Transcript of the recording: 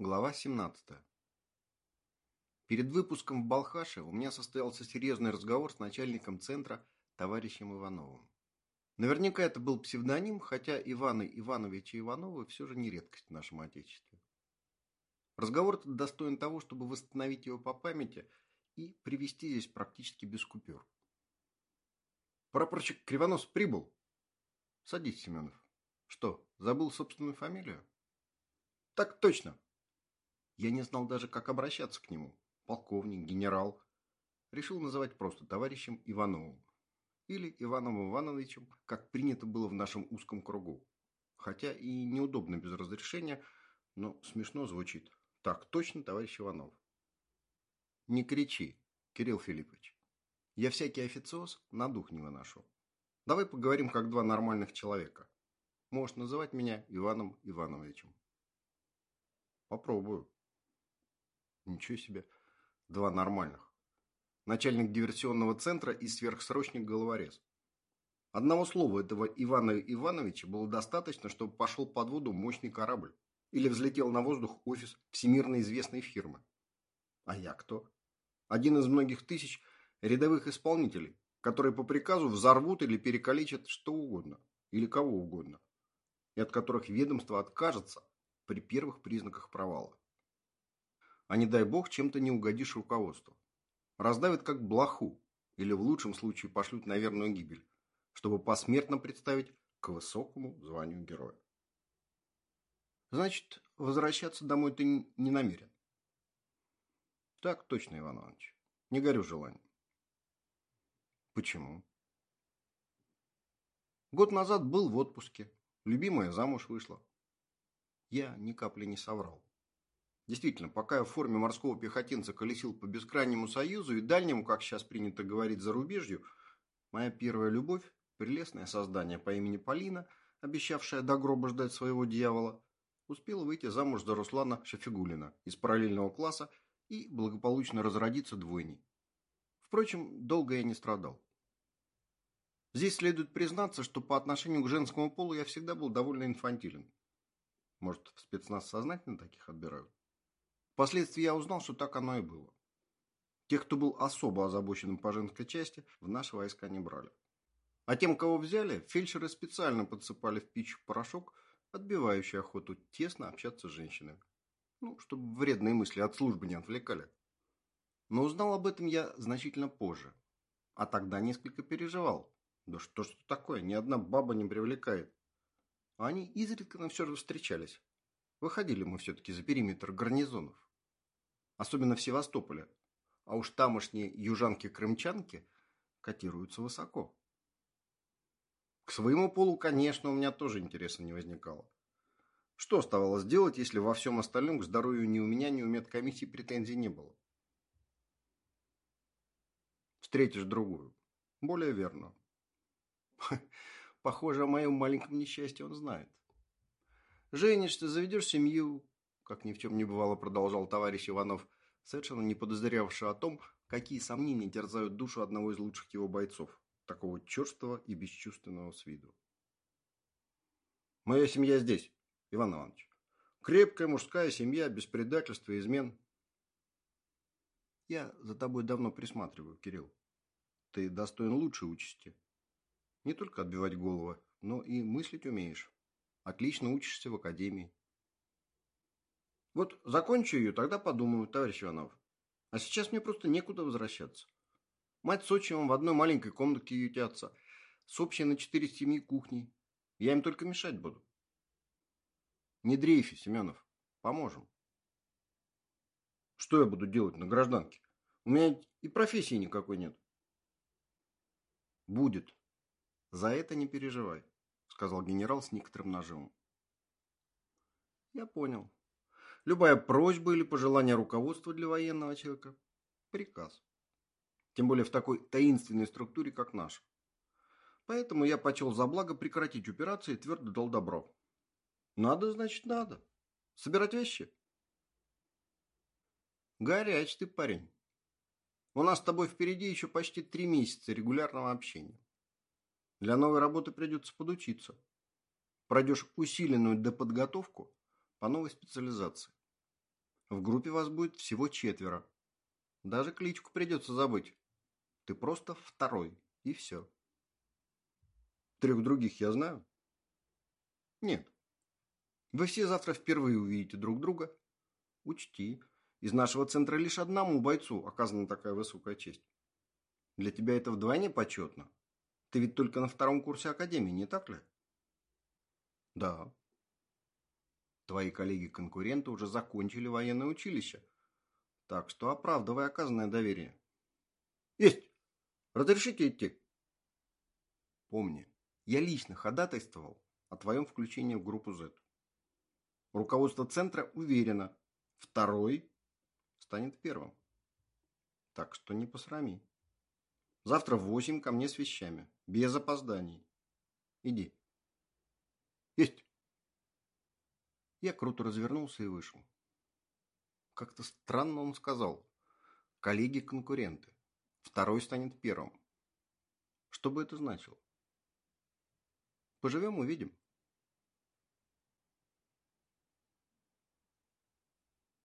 Глава 17. Перед выпуском в Балхаше у меня состоялся серьезный разговор с начальником центра товарищем Ивановым. Наверняка это был псевдоним, хотя Иваны Ивановича Ивановы все же не редкость в нашем Отечестве. Разговор этот достоин того, чтобы восстановить его по памяти и привести здесь практически без купюр. Прапорщик Кривонос прибыл. Садись, Семенов. Что, забыл собственную фамилию? Так точно. Я не знал даже, как обращаться к нему. Полковник, генерал. Решил называть просто товарищем Ивановым. Или Иваном Ивановичем, как принято было в нашем узком кругу. Хотя и неудобно без разрешения, но смешно звучит. Так точно, товарищ Иванов. Не кричи, Кирилл Филиппович. Я всякий официоз на дух не выношу. Давай поговорим как два нормальных человека. Можешь называть меня Иваном Ивановичем. Попробую. Ничего себе. Два нормальных. Начальник диверсионного центра и сверхсрочник-головорез. Одного слова этого Ивана Ивановича было достаточно, чтобы пошел под воду мощный корабль. Или взлетел на воздух офис всемирно известной фирмы. А я кто? Один из многих тысяч рядовых исполнителей, которые по приказу взорвут или перекалечат что угодно. Или кого угодно. И от которых ведомство откажется при первых признаках провала а не дай бог чем-то не угодишь руководству. Раздавят как блоху или в лучшем случае пошлют на верную гибель, чтобы посмертно представить к высокому званию героя. Значит, возвращаться домой ты не намерен? Так точно, Иван Иванович. Не горю желанием. Почему? Год назад был в отпуске. Любимая замуж вышла. Я ни капли не соврал. Действительно, пока я в форме морского пехотинца колесил по бескрайнему союзу и дальнему, как сейчас принято говорить, зарубежью, моя первая любовь, прелестное создание по имени Полина, обещавшая до гроба ждать своего дьявола, успела выйти замуж за Руслана Шафигулина из параллельного класса и благополучно разродиться двойней. Впрочем, долго я не страдал. Здесь следует признаться, что по отношению к женскому полу я всегда был довольно инфантилен. Может, в спецназ сознательно таких отбирают? Впоследствии я узнал, что так оно и было. Тех, кто был особо озабоченным по женской части, в наши войска не брали. А тем, кого взяли, фельдшеры специально подсыпали в пищу порошок, отбивающий охоту тесно общаться с женщинами. Ну, чтобы вредные мысли от службы не отвлекали. Но узнал об этом я значительно позже. А тогда несколько переживал. Да что ж такое, ни одна баба не привлекает. А они изредка нам все же встречались. Выходили мы все-таки за периметр гарнизонов особенно в Севастополе, а уж тамошние южанки-крымчанки котируются высоко. К своему полу, конечно, у меня тоже интереса не возникало. Что оставалось делать, если во всем остальном к здоровью ни у меня, ни у медкомиссии претензий не было? Встретишь другую. Более верно. Похоже, о моем маленьком несчастье он знает. Женишься, заведешь семью, как ни в чем не бывало, продолжал товарищ Иванов, совершенно не подозревавший о том, какие сомнения терзают душу одного из лучших его бойцов, такого черствого и бесчувственного с виду. «Моя семья здесь, Иван Иванович. Крепкая мужская семья, без предательства и измен». «Я за тобой давно присматриваю, Кирилл. Ты достоин лучшей участи. Не только отбивать головы, но и мыслить умеешь. Отлично учишься в академии. Вот закончу ее, тогда подумаю, товарищ Иванов. А сейчас мне просто некуда возвращаться. Мать с отчимом в одной маленькой комнатке ютятся, с общей на четыре семьи кухней. Я им только мешать буду. Не дрейфи, Семенов. Поможем. Что я буду делать на гражданке? У меня и профессии никакой нет. Будет. За это не переживай, сказал генерал с некоторым нажимом. Я понял. Любая просьба или пожелание руководства для военного человека – приказ. Тем более в такой таинственной структуре, как наша. Поэтому я почел за благо прекратить операции и твердо дал добро. Надо, значит, надо. Собирать вещи? Горяч ты, парень. У нас с тобой впереди еще почти три месяца регулярного общения. Для новой работы придется подучиться. Пройдешь усиленную доподготовку по новой специализации. В группе вас будет всего четверо. Даже кличку придется забыть. Ты просто второй, и все. Трех других я знаю? Нет. Вы все завтра впервые увидите друг друга. Учти, из нашего центра лишь одному бойцу оказана такая высокая честь. Для тебя это вдвойне почетно. Ты ведь только на втором курсе академии, не так ли? Да. Твои коллеги-конкуренты уже закончили военное училище. Так что оправдывай оказанное доверие. Есть! Разрешите идти? Помни, я лично ходатайствовал о твоем включении в группу Z. Руководство центра уверено, второй станет первым. Так что не посрами. Завтра в восемь ко мне с вещами. Без опозданий. Иди. Есть. Я круто развернулся и вышел. Как-то странно он сказал. Коллеги-конкуренты. Второй станет первым. Что бы это значило? Поживем – увидим.